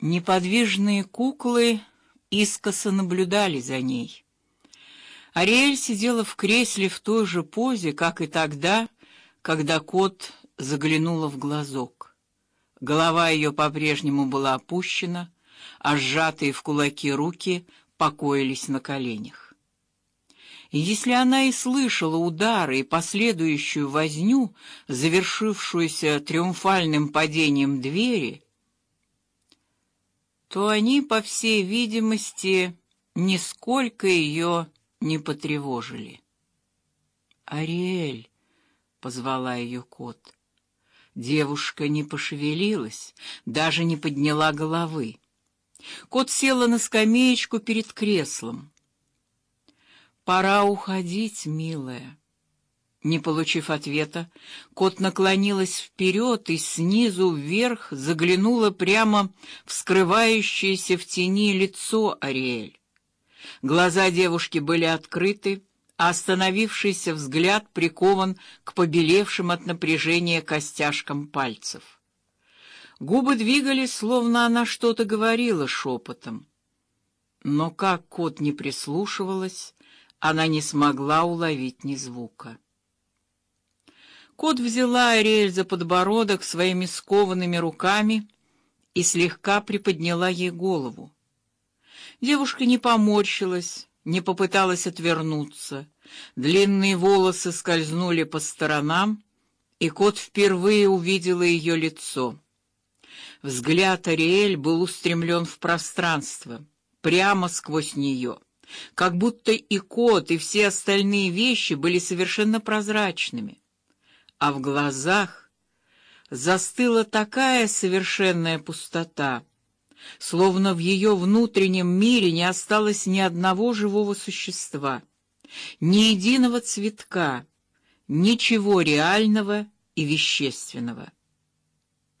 Неподвижные куклы искоса наблюдали за ней. Ариэль сидела в кресле в той же позе, как и тогда, когда кот заглянула в глазок. Голова ее по-прежнему была опущена, а сжатые в кулаки руки покоились на коленях. Если она и слышала удары и последующую возню, завершившуюся триумфальным падением двери, то они, по всей видимости, нисколько ее не потревожили. Ариэль, позвала ее кот. Девушка не пошевелилась, даже не подняла головы. Кот села на скамеечку перед креслом. Пора уходить, милая. Не получив ответа, кот наклонилась вперед и снизу вверх заглянула прямо в скрывающееся в тени лицо Ариэль. Глаза девушки были открыты, а остановившийся взгляд прикован к побелевшим от напряжения костяшкам пальцев. Губы двигались, словно она что-то говорила шепотом. Но как кот не прислушивалась, она не смогла уловить ни звука. Кот взяла Ариэль за подбородок своими скованными руками и слегка приподняла ей голову. Девушка не поморщилась, не попыталась отвернуться. Длинные волосы скользнули по сторонам, и кот впервые увидел ее лицо. Взгляд Ариэль был устремлен в пространство, прямо сквозь нее, как будто и кот, и все остальные вещи были совершенно прозрачными, а в глазах застыла такая совершенная пустота словно в ее внутреннем мире не осталось ни одного живого существа, ни единого цветка, ничего реального и вещественного.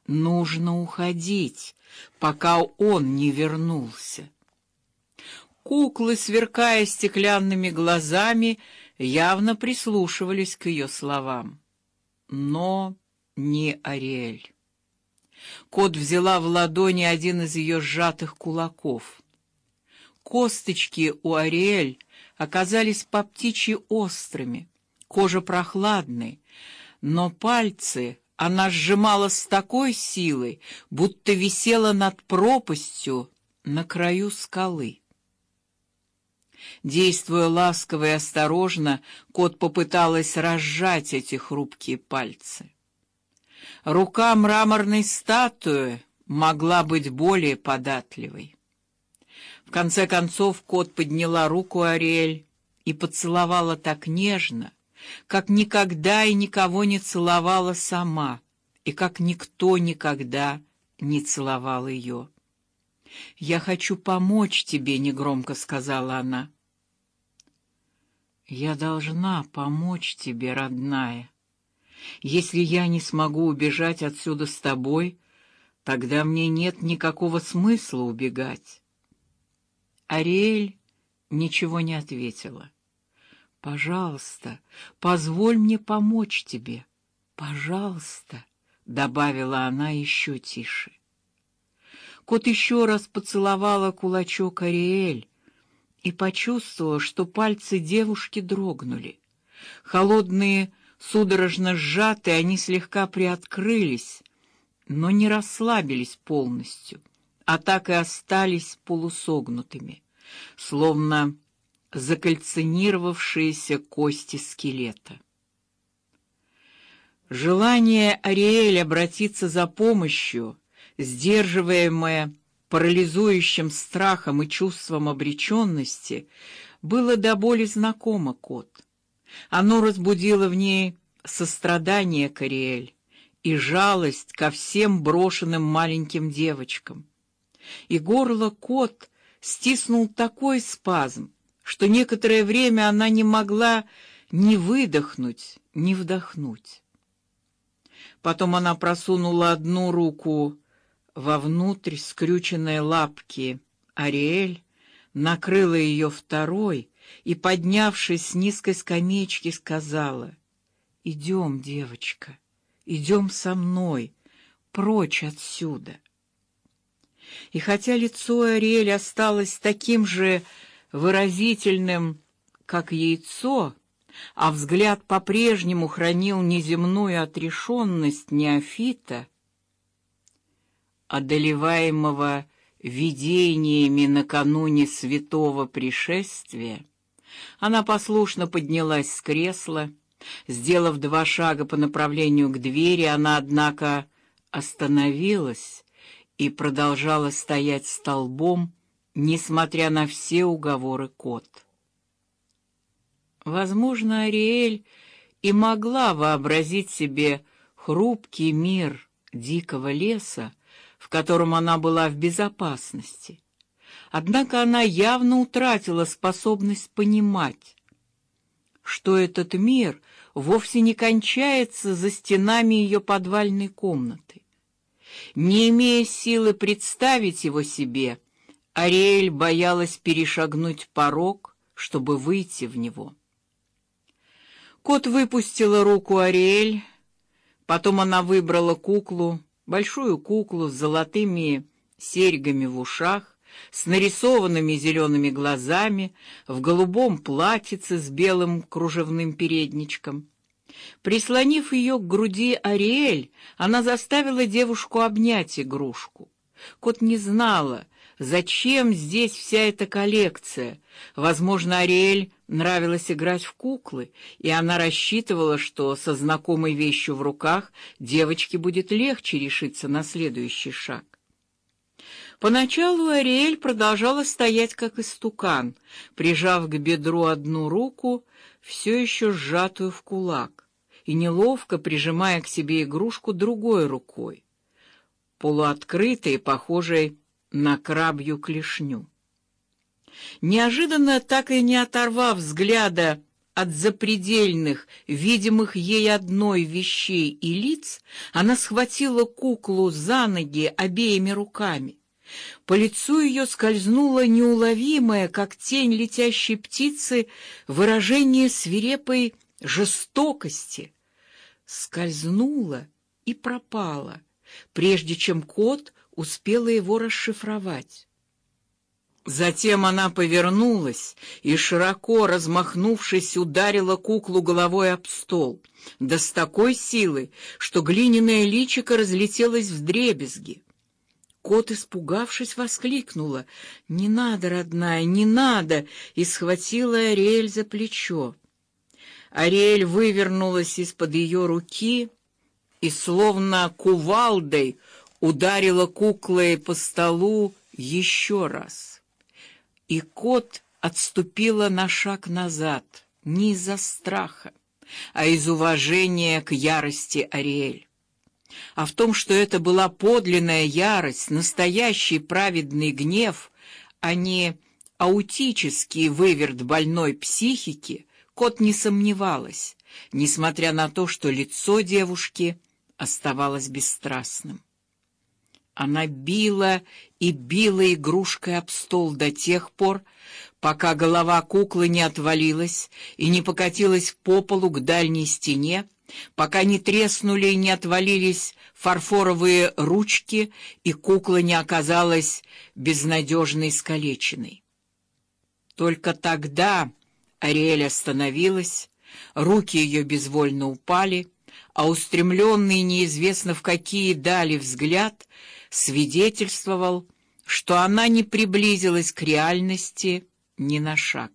Нужно уходить, пока он не вернулся. Куклы, сверкая стеклянными глазами, явно прислушивались к ее словам, но не Ариэль. Кот взяла в ладони один из ее сжатых кулаков. Косточки у Ариэль оказались по птичьи острыми, кожа прохладной, но пальцы она сжимала с такой силой, будто висела над пропастью на краю скалы. Действуя ласково и осторожно, кот попыталась разжать эти хрупкие пальцы. Рука мраморной статуи могла быть более податливой. В конце концов кот подняла руку Ариэль и поцеловала так нежно, как никогда и никого не целовала сама, и как никто никогда не целовал ее. Я хочу помочь тебе, негромко сказала она. Я должна помочь тебе, родная. Если я не смогу убежать отсюда с тобой, тогда мне нет никакого смысла убегать. Ариэль ничего не ответила. Пожалуйста, позволь мне помочь тебе, пожалуйста, добавила она еще тише. Кот еще раз поцеловала кулачок Ариэль и почувствовала, что пальцы девушки дрогнули. Холодные Судорожно сжатые, они слегка приоткрылись, но не расслабились полностью, а так и остались полусогнутыми, словно закальцинировавшиеся кости скелета. Желание Ариэль обратиться за помощью, сдерживаемое парализующим страхом и чувством обреченности, было до боли знакомо кот. Оно разбудило в ней сострадание к Ариэль и жалость ко всем брошенным маленьким девочкам. И горло кот стиснул такой спазм, что некоторое время она не могла ни выдохнуть, ни вдохнуть. Потом она просунула одну руку во внутрь скрюченной лапки Ариэль, накрыла ее второй и, поднявшись с низкой скамеечки, сказала: "Идем, девочка, идем со мной, прочь отсюда". И хотя лицо Ариэль осталось таким же выразительным, как яйцо, а взгляд по-прежнему хранил неземную отрешенность неофита, одолеваемого видениями накануне святого пришествия, она послушно поднялась с кресла, сделав два шага по направлению к двери, она однако остановилась и продолжала стоять столбом, несмотря на все уговоры кот. Возможно, Ариэль и могла вообразить себе хрупкий мир дикого леса, в котором она была в безопасности. Однако она явно утратила способность понимать, что этот мир вовсе не кончается за стенами ее подвальной комнаты. Не имея силы представить его себе, Ариэль боялась перешагнуть порог, чтобы выйти в него. Кот выпустила руку Ариэль, потом она выбрала куклу, большую куклу с золотыми серьгами в ушах, с нарисованными зелеными глазами, в голубом платьице с белым кружевным передничком. Прислонив ее к груди Ариэль, она заставила девушку обнять игрушку. Кот не знала, зачем здесь вся эта коллекция. Возможно, Ариэль нравилось играть в куклы, и она рассчитывала, что со знакомой вещью в руках девочке будет легче решиться на следующий шаг. Поначалу Ариэль продолжала стоять как истукан, прижав к бедру одну руку, все еще сжатую в кулак, и неловко прижимая к себе игрушку другой рукой, полуоткрытой, похожей на крабью клешню. Неожиданно, так и не оторвав взгляда от запредельных, видимых ей одной вещей и лиц, она схватила куклу за ноги обеими руками. По лицу ее скользнуло неуловимое, как тень летящей птицы, выражение свирепой жестокости. Скользнуло и пропало, прежде чем кот успела его расшифровать. Затем она повернулась и, широко размахнувшись, ударила куклу головой об стол, да с такой силой, что глиняное личико разлетелось вдребезги. Кот, испугавшись, воскликнула: "Не надо, родная, не надо!" и схватила Ариэль за плечо. Ариэль вывернулась из-под ее руки и, словно кувалдой, ударила куклой по столу еще раз. И кот отступила на шаг назад, не из-за страха, а из уважения к ярости Ариэль. А в том, что это была подлинная ярость, настоящий праведный гнев, а не аутический выверт больной психики, кот не сомневалась, несмотря на то, что лицо девушки оставалось бесстрастным. Она била и била игрушкой об стол до тех пор, пока голова куклы не отвалилась и не покатилась по полу к дальней стене, пока не треснули и не отвалились фарфоровые ручки и кукла не оказалась безнадежно искалеченной. Только тогда Ариэль остановилась, руки ее безвольно упали, а устремленный неизвестно в какие дали взгляд свидетельствовал, что она не приблизилась к реальности ни на шаг.